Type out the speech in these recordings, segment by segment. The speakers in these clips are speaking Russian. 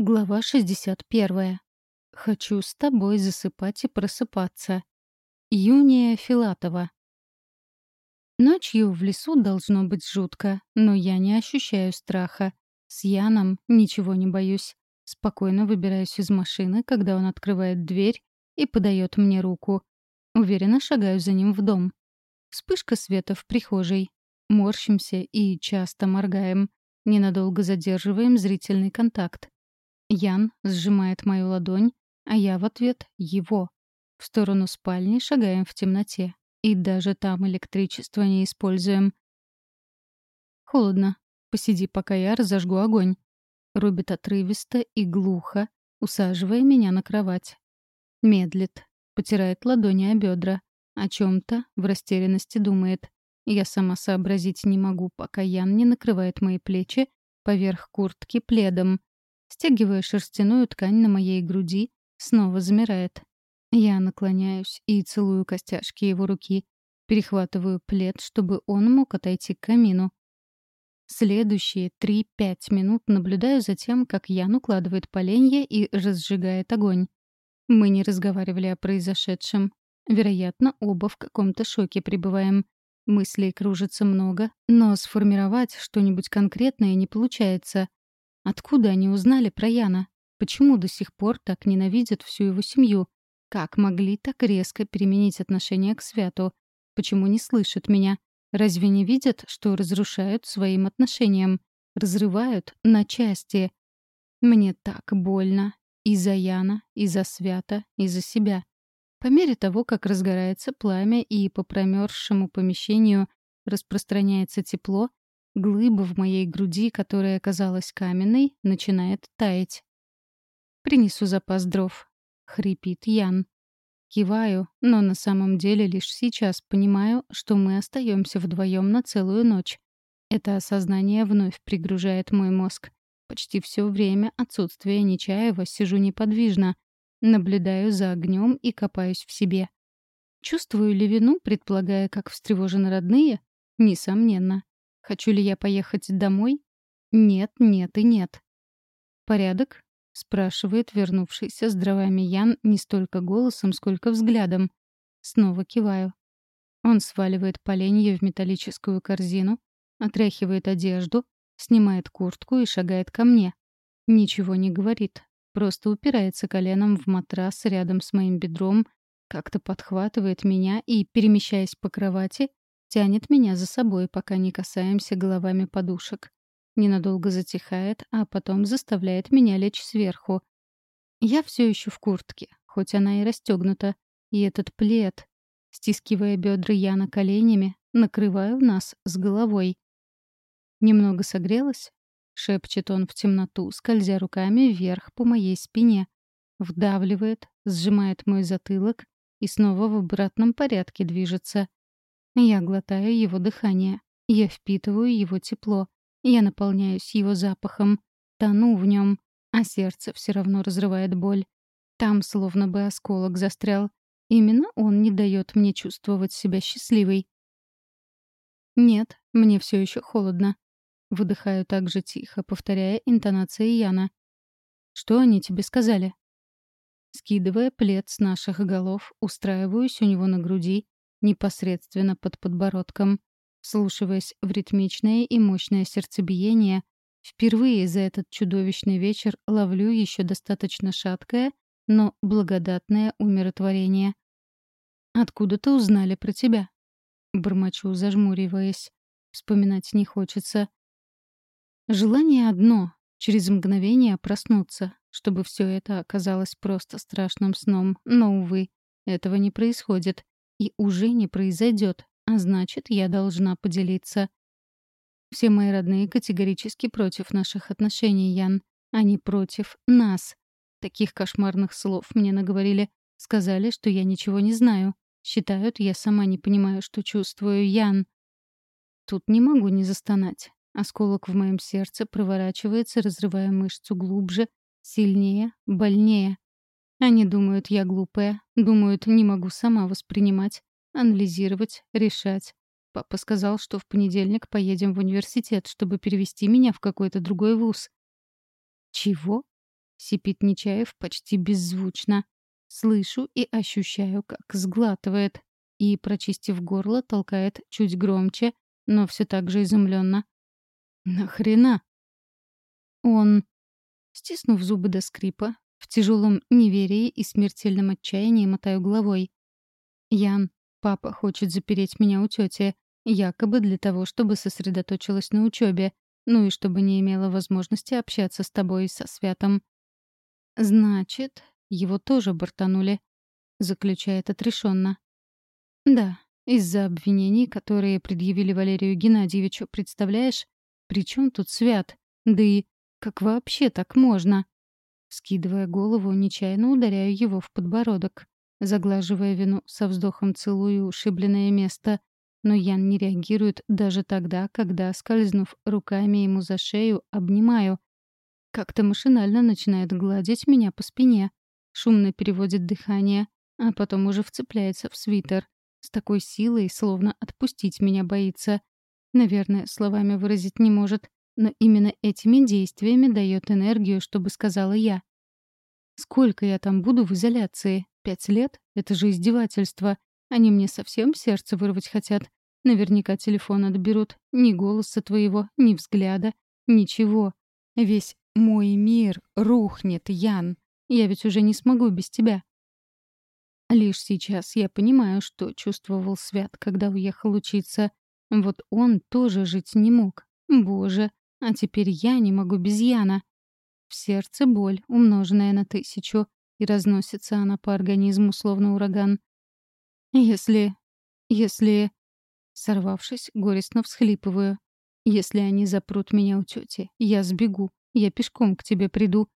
Глава 61. Хочу с тобой засыпать и просыпаться. Юния Филатова. Ночью в лесу должно быть жутко, но я не ощущаю страха. С Яном ничего не боюсь. Спокойно выбираюсь из машины, когда он открывает дверь и подает мне руку. Уверенно шагаю за ним в дом. Вспышка света в прихожей. Морщимся и часто моргаем. Ненадолго задерживаем зрительный контакт. Ян сжимает мою ладонь, а я в ответ — его. В сторону спальни шагаем в темноте. И даже там электричество не используем. Холодно. Посиди, пока я разожгу огонь. Рубит отрывисто и глухо, усаживая меня на кровать. Медлит. Потирает ладони о бедра. О чем-то в растерянности думает. Я сама сообразить не могу, пока Ян не накрывает мои плечи поверх куртки пледом стягивая шерстяную ткань на моей груди, снова замирает. Я наклоняюсь и целую костяшки его руки, перехватываю плед, чтобы он мог отойти к камину. Следующие три-пять минут наблюдаю за тем, как Ян укладывает поленья и разжигает огонь. Мы не разговаривали о произошедшем. Вероятно, оба в каком-то шоке пребываем. Мыслей кружится много, но сформировать что-нибудь конкретное не получается. Откуда они узнали про Яна? Почему до сих пор так ненавидят всю его семью? Как могли так резко переменить отношение к Святу? Почему не слышат меня? Разве не видят, что разрушают своим отношением? Разрывают на части? Мне так больно. И за Яна, и за Свята, и за себя. По мере того, как разгорается пламя и по промерзшему помещению распространяется тепло, Глыба в моей груди, которая казалась каменной, начинает таять. «Принесу запас дров», — хрипит Ян. Киваю, но на самом деле лишь сейчас понимаю, что мы остаемся вдвоем на целую ночь. Это осознание вновь пригружает мой мозг. Почти все время отсутствия Нечаева сижу неподвижно, наблюдаю за огнем и копаюсь в себе. Чувствую ли вину, предполагая, как встревожены родные? Несомненно. Хочу ли я поехать домой? Нет, нет и нет. «Порядок?» — спрашивает вернувшийся с дровами Ян не столько голосом, сколько взглядом. Снова киваю. Он сваливает поленье в металлическую корзину, отряхивает одежду, снимает куртку и шагает ко мне. Ничего не говорит, просто упирается коленом в матрас рядом с моим бедром, как-то подхватывает меня и, перемещаясь по кровати, Тянет меня за собой, пока не касаемся головами подушек. Ненадолго затихает, а потом заставляет меня лечь сверху. Я все еще в куртке, хоть она и расстегнута. И этот плед, стискивая бедра Яна коленями, накрываю нас с головой. «Немного согрелась?» — шепчет он в темноту, скользя руками вверх по моей спине. Вдавливает, сжимает мой затылок и снова в обратном порядке движется. Я глотаю его дыхание. Я впитываю его тепло. Я наполняюсь его запахом. Тону в нем. А сердце все равно разрывает боль. Там словно бы осколок застрял. Именно он не дает мне чувствовать себя счастливой. Нет, мне все еще холодно. Выдыхаю так же тихо, повторяя интонации Яна. Что они тебе сказали? Скидывая плед с наших голов, устраиваюсь у него на груди непосредственно под подбородком. Слушаясь в ритмичное и мощное сердцебиение, впервые за этот чудовищный вечер ловлю еще достаточно шаткое, но благодатное умиротворение. «Откуда-то узнали про тебя?» Бормочу, зажмуриваясь. Вспоминать не хочется. Желание одно — через мгновение проснуться, чтобы все это оказалось просто страшным сном, но, увы, этого не происходит и уже не произойдет, а значит, я должна поделиться. Все мои родные категорически против наших отношений, Ян. Они против нас. Таких кошмарных слов мне наговорили. Сказали, что я ничего не знаю. Считают, я сама не понимаю, что чувствую, Ян. Тут не могу не застонать. Осколок в моем сердце проворачивается, разрывая мышцу глубже, сильнее, больнее. Они думают, я глупая, думают, не могу сама воспринимать, анализировать, решать. Папа сказал, что в понедельник поедем в университет, чтобы перевести меня в какой-то другой вуз. Чего? Сипит Нечаев почти беззвучно. Слышу и ощущаю, как сглатывает. И, прочистив горло, толкает чуть громче, но все так же изумленно. «Нахрена?» Он, стиснув зубы до скрипа, в тяжелом неверии и смертельном отчаянии мотаю головой. «Ян, папа хочет запереть меня у тети, якобы для того, чтобы сосредоточилась на учебе, ну и чтобы не имела возможности общаться с тобой со Святом». «Значит, его тоже бортанули», — заключает отрешенно. «Да, из-за обвинений, которые предъявили Валерию Геннадьевичу, представляешь? Причем тут Свят? Да и как вообще так можно?» Скидывая голову, нечаянно ударяю его в подбородок. Заглаживая вину, со вздохом целую ушибленное место. Но Ян не реагирует даже тогда, когда, скользнув руками ему за шею, обнимаю. Как-то машинально начинает гладить меня по спине. Шумно переводит дыхание, а потом уже вцепляется в свитер. С такой силой, словно отпустить меня боится. Наверное, словами выразить не может но именно этими действиями дает энергию, чтобы сказала я. Сколько я там буду в изоляции? Пять лет? Это же издевательство. Они мне совсем сердце вырвать хотят. Наверняка телефон отберут. Ни голоса твоего, ни взгляда, ничего. Весь мой мир рухнет, Ян. Я ведь уже не смогу без тебя. Лишь сейчас я понимаю, что чувствовал Свят, когда уехал учиться. Вот он тоже жить не мог. Боже, а теперь я не могу без Яна. В сердце боль, умноженная на тысячу, и разносится она по организму, словно ураган. Если... если... Сорвавшись, горестно всхлипываю. Если они запрут меня у тети, я сбегу, я пешком к тебе приду.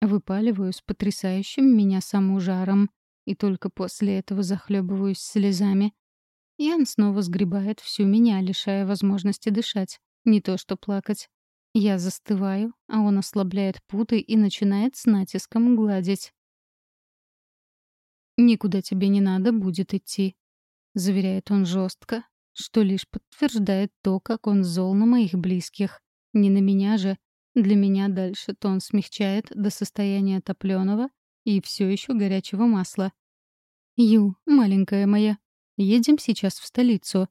Выпаливаю с потрясающим меня саму жаром, и только после этого захлебываюсь слезами. Ян снова сгребает всю меня, лишая возможности дышать. Не то что плакать. Я застываю, а он ослабляет путы и начинает с натиском гладить. «Никуда тебе не надо будет идти», — заверяет он жестко, что лишь подтверждает то, как он зол на моих близких. Не на меня же. Для меня дальше тон смягчает до состояния топленого и все еще горячего масла. «Ю, маленькая моя, едем сейчас в столицу.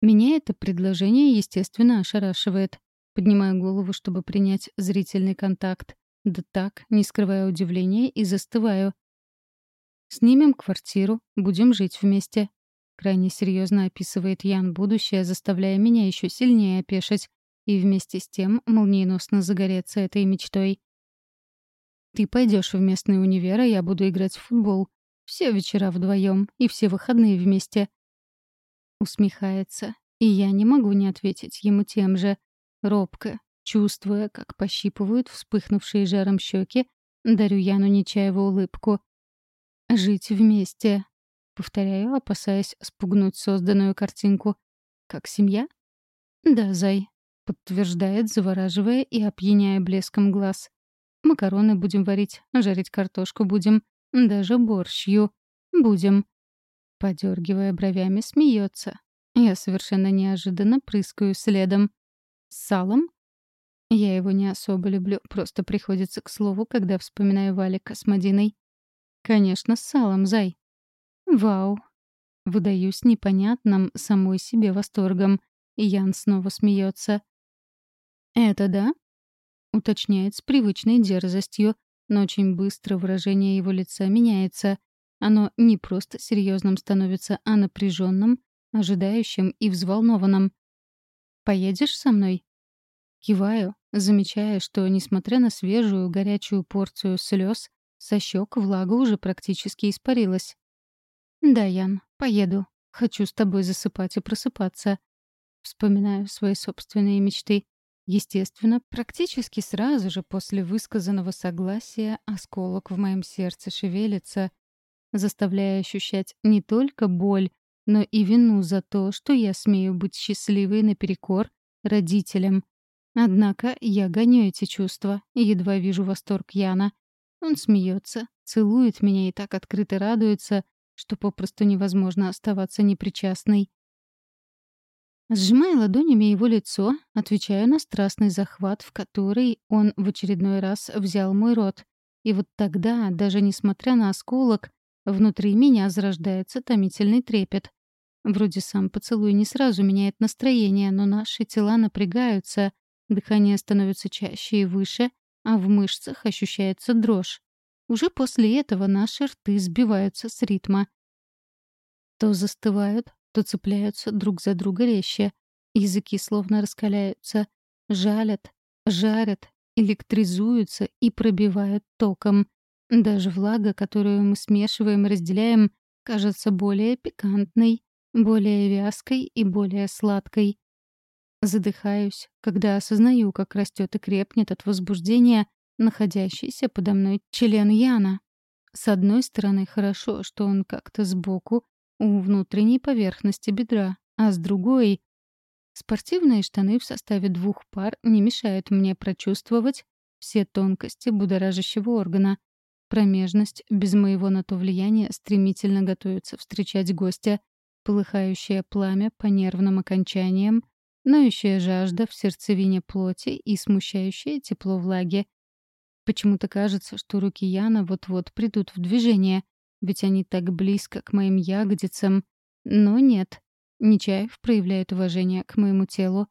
Меня это предложение, естественно, ошарашивает. Поднимаю голову, чтобы принять зрительный контакт. Да так, не скрывая удивления, и застываю. «Снимем квартиру, будем жить вместе», — крайне серьезно описывает Ян будущее, заставляя меня еще сильнее опешить и вместе с тем молниеносно загореться этой мечтой. «Ты пойдешь в местный универ, а я буду играть в футбол. Все вечера вдвоем и все выходные вместе. Усмехается, и я не могу не ответить ему тем же. Робко, чувствуя, как пощипывают вспыхнувшие жаром щеки, дарю Яну Нечаеву улыбку. «Жить вместе», — повторяю, опасаясь спугнуть созданную картинку. «Как семья?» «Да, зай», — подтверждает, завораживая и опьяняя блеском глаз. «Макароны будем варить, жарить картошку будем, даже борщью будем. Подергивая бровями, смеется. Я совершенно неожиданно прыскаю следом. С салом? Я его не особо люблю, просто приходится к слову, когда вспоминаю Валика с Мадиной. Конечно, с салом, зай. Вау. Выдаюсь непонятным самой себе восторгом. Ян снова смеется. «Это да?» — уточняет с привычной дерзостью, но очень быстро выражение его лица меняется. Оно не просто серьезным становится, а напряженным, ожидающим и взволнованным. «Поедешь со мной?» Киваю, замечая, что, несмотря на свежую горячую порцию слез, со щек влага уже практически испарилась. «Да, Ян, поеду. Хочу с тобой засыпать и просыпаться». Вспоминаю свои собственные мечты. Естественно, практически сразу же после высказанного согласия осколок в моем сердце шевелится, заставляя ощущать не только боль, но и вину за то, что я смею быть счастливой наперекор родителям. Однако я гоню эти чувства и едва вижу восторг Яна. Он смеется, целует меня и так открыто радуется, что попросту невозможно оставаться непричастной. Сжимая ладонями его лицо, отвечаю на страстный захват, в который он в очередной раз взял мой рот. И вот тогда, даже несмотря на осколок, внутри меня зарождается томительный трепет. Вроде сам поцелуй не сразу меняет настроение, но наши тела напрягаются, дыхание становится чаще и выше, а в мышцах ощущается дрожь. Уже после этого наши рты сбиваются с ритма. То застывают, то цепляются друг за друга резче. Языки словно раскаляются, жалят, жарят, электризуются и пробивают током. Даже влага, которую мы смешиваем и разделяем, кажется более пикантной, более вязкой и более сладкой. Задыхаюсь, когда осознаю, как растет и крепнет от возбуждения находящийся подо мной член Яна. С одной стороны, хорошо, что он как-то сбоку, у внутренней поверхности бедра, а с другой... Спортивные штаны в составе двух пар не мешают мне прочувствовать все тонкости будоражащего органа. Промежность без моего на то влияния стремительно готовится встречать гостя, полыхающее пламя по нервным окончаниям, ноющая жажда в сердцевине плоти и смущающее тепло влаги. Почему-то кажется, что руки Яна вот-вот придут в движение, ведь они так близко к моим ягодицам. Но нет. Нечаев проявляет уважение к моему телу.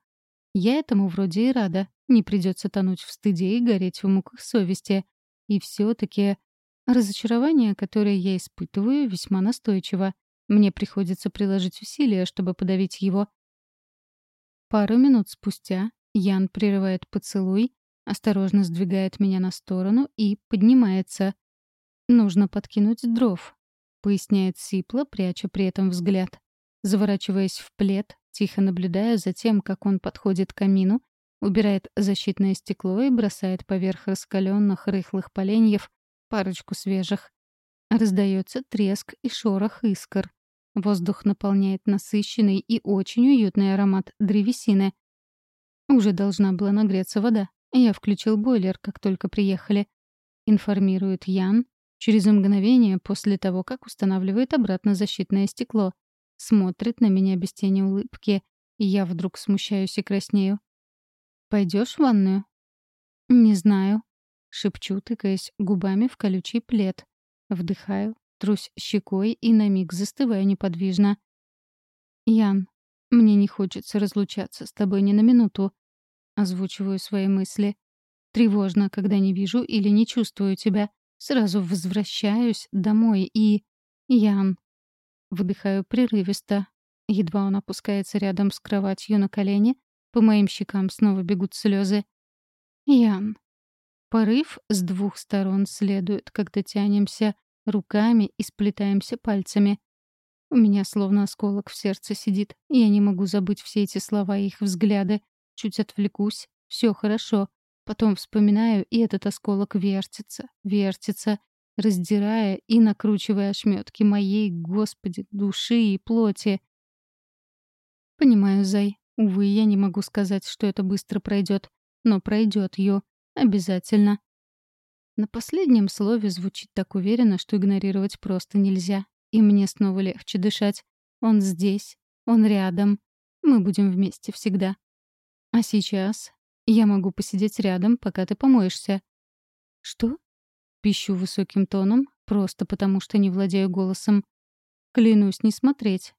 Я этому вроде и рада. Не придется тонуть в стыде и гореть в муках совести. И все таки разочарование, которое я испытываю, весьма настойчиво. Мне приходится приложить усилия, чтобы подавить его. Пару минут спустя Ян прерывает поцелуй, осторожно сдвигает меня на сторону и поднимается — «Нужно подкинуть дров», — поясняет Сипла, пряча при этом взгляд. Заворачиваясь в плед, тихо наблюдая за тем, как он подходит к камину, убирает защитное стекло и бросает поверх раскаленных рыхлых поленьев парочку свежих. Раздается треск и шорох искр. Воздух наполняет насыщенный и очень уютный аромат древесины. Уже должна была нагреться вода. Я включил бойлер, как только приехали. Информирует Ян, Через мгновение после того, как устанавливает обратно защитное стекло. Смотрит на меня без тени улыбки, и я вдруг смущаюсь и краснею. Пойдешь в ванную?» «Не знаю», — шепчу, тыкаясь губами в колючий плед. Вдыхаю, трусь щекой и на миг застываю неподвижно. «Ян, мне не хочется разлучаться с тобой ни на минуту», — озвучиваю свои мысли. «Тревожно, когда не вижу или не чувствую тебя. Сразу возвращаюсь домой и... Ян. Выдыхаю прерывисто. Едва он опускается рядом с кроватью на колени, по моим щекам снова бегут слезы. Ян. Порыв с двух сторон следует, когда тянемся руками и сплетаемся пальцами. У меня словно осколок в сердце сидит. Я не могу забыть все эти слова и их взгляды. Чуть отвлекусь. Все хорошо. Потом вспоминаю, и этот осколок вертится, вертится, раздирая и накручивая ошметки моей, Господи, души и плоти. Понимаю, Зай. Увы, я не могу сказать, что это быстро пройдет, но пройдет ее. Обязательно. На последнем слове звучит так уверенно, что игнорировать просто нельзя. И мне снова легче дышать. Он здесь, он рядом. Мы будем вместе всегда. А сейчас я могу посидеть рядом, пока ты помоешься». «Что?» Пищу высоким тоном, просто потому что не владею голосом. Клянусь не смотреть,